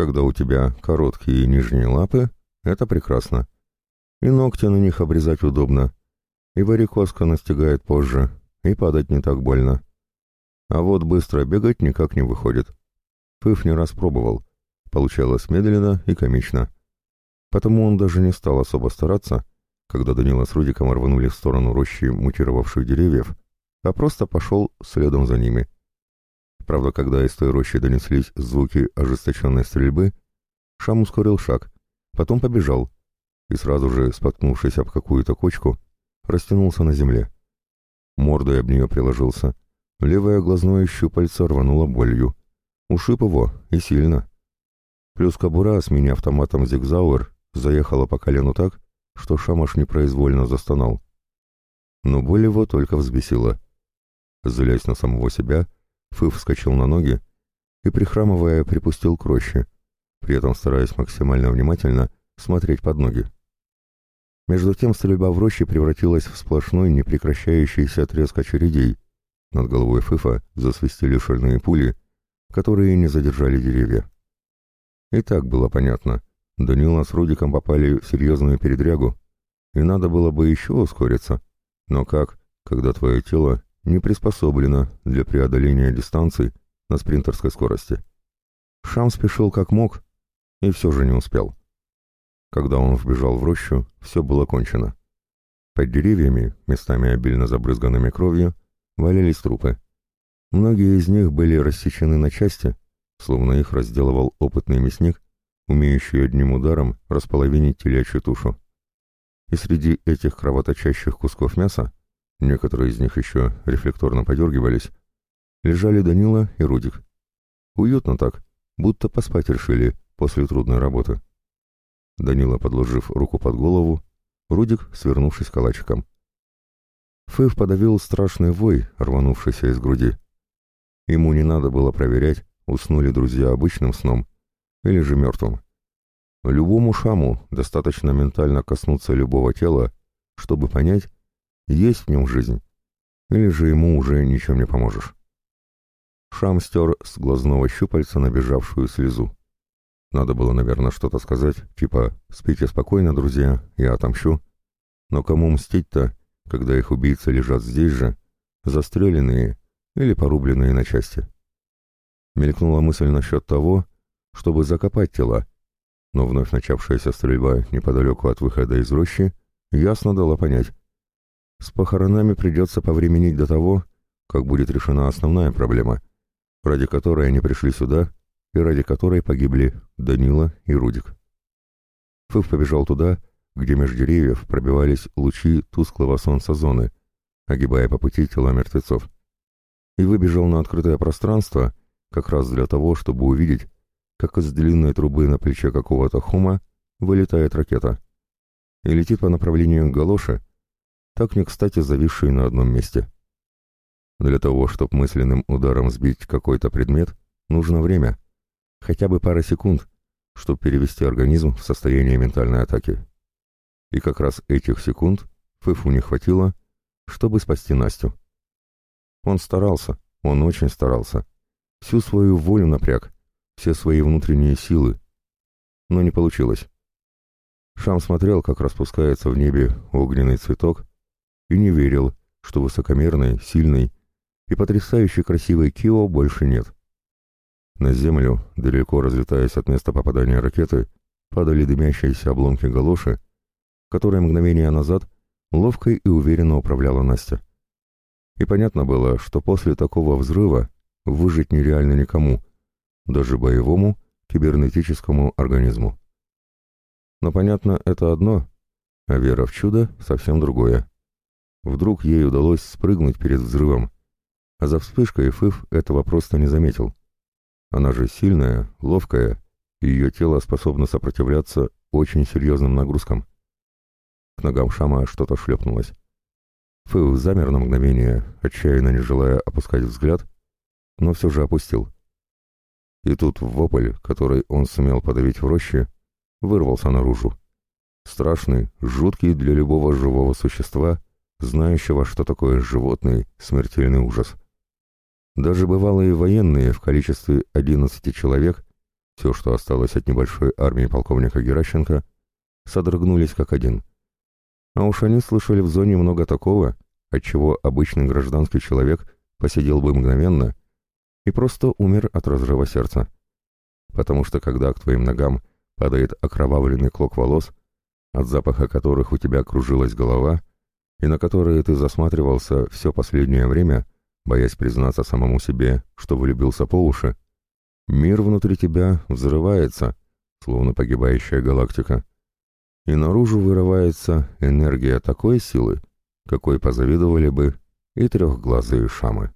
Когда у тебя короткие нижние лапы, это прекрасно. И ногти на них обрезать удобно. И варикозка настигает позже, и падать не так больно. А вот быстро бегать никак не выходит. Пыф не раз пробовал. Получалось медленно и комично. Потому он даже не стал особо стараться, когда Данила с Рудиком рванули в сторону рощи мутировавших деревьев, а просто пошел следом за ними. Правда, когда из той рощи донеслись звуки ожесточенной стрельбы, Шам ускорил шаг, потом побежал, и сразу же, споткнувшись об какую-то кочку, растянулся на земле. Мордой об нее приложился. Левое глазное щупальце рвануло болью. Ушиб его, и сильно. Плюс кобура с мини-автоматом «Зигзауэр» заехала по колену так, что Шамаш непроизвольно застонал. Но боль его только взбесила. Злясь на самого себя, Фыв вскочил на ноги и, прихрамывая, припустил к роще, при этом стараясь максимально внимательно смотреть под ноги. Между тем стрельба в роще превратилась в сплошной непрекращающийся отрезк очередей. Над головой Фыфа засвистели шальные пули, которые не задержали деревья. И так было понятно. Данила с Рудиком попали в серьезную передрягу, и надо было бы еще ускориться. Но как, когда твое тело не приспособлено для преодоления дистанций на спринтерской скорости? Шам спешил как мог, и все же не успел. Когда он вбежал в рощу, все было кончено. Под деревьями, местами обильно забрызганными кровью, валялись трупы. Многие из них были рассечены на части, словно их разделывал опытный мясник, умеющий одним ударом располовинить телячью тушу. И среди этих кровоточащих кусков мяса, некоторые из них еще рефлекторно подергивались, лежали Данила и Рудик. Уютно так, будто поспать решили после трудной работы. Данила, подложив руку под голову, Рудик, свернувшись калачиком. Фыв подавил страшный вой, рванувшийся из груди. Ему не надо было проверять, уснули друзья обычным сном или же мертвым. Любому шаму достаточно ментально коснуться любого тела, чтобы понять, есть в нем жизнь, или же ему уже ничем не поможешь. Шам стер с глазного щупальца набежавшую слезу. Надо было, наверное, что-то сказать, типа «Спите спокойно, друзья, я отомщу». Но кому мстить-то, когда их убийцы лежат здесь же, застреленные или порубленные на части? Мелькнула мысль насчет того, чтобы закопать тела, но вновь начавшаяся стрельба неподалеку от выхода из рощи ясно дала понять. С похоронами придется повременить до того, как будет решена основная проблема, ради которой они пришли сюда и ради которой погибли Данила и Рудик. Фыв побежал туда, где меж деревьев пробивались лучи тусклого солнца зоны, огибая по пути тела мертвецов, и выбежал на открытое пространство как раз для того, чтобы увидеть, как из длинной трубы на плече какого-то хума вылетает ракета и летит по направлению к галоши, так не кстати зависшей на одном месте. Для того, чтобы мысленным ударом сбить какой-то предмет, нужно время — хотя бы пара секунд, чтобы перевести организм в состояние ментальной атаки. И как раз этих секунд Фыфу не хватило, чтобы спасти Настю. Он старался, он очень старался. Всю свою волю напряг, все свои внутренние силы. Но не получилось. Шам смотрел, как распускается в небе огненный цветок, и не верил, что высокомерный, сильный и потрясающе красивый Кио больше нет. На землю, далеко разлетаясь от места попадания ракеты, падали дымящиеся обломки галоши, которые мгновение назад ловко и уверенно управляла Настя. И понятно было, что после такого взрыва выжить нереально никому, даже боевому кибернетическому организму. Но понятно это одно, а вера в чудо совсем другое. Вдруг ей удалось спрыгнуть перед взрывом, а за вспышкой Фыф этого просто не заметил. Она же сильная, ловкая, и ее тело способно сопротивляться очень серьезным нагрузкам. К ногам Шама что-то шлепнулось. Фэл замер на мгновение, отчаянно не желая опускать взгляд, но все же опустил. И тут вопль, который он сумел подавить в роще, вырвался наружу. Страшный, жуткий для любого живого существа, знающего, что такое животный, смертельный ужас. Даже бывалые военные в количестве 11 человек все, что осталось от небольшой армии полковника Геращенко, содрогнулись как один. А уж они слышали в зоне много такого, от чего обычный гражданский человек посидел бы мгновенно и просто умер от разрыва сердца. Потому что когда к твоим ногам падает окровавленный клок волос, от запаха которых у тебя кружилась голова, и на которые ты засматривался все последнее время, боясь признаться самому себе, что влюбился по уши, мир внутри тебя взрывается, словно погибающая галактика, и наружу вырывается энергия такой силы, какой позавидовали бы и трехглазые шамы.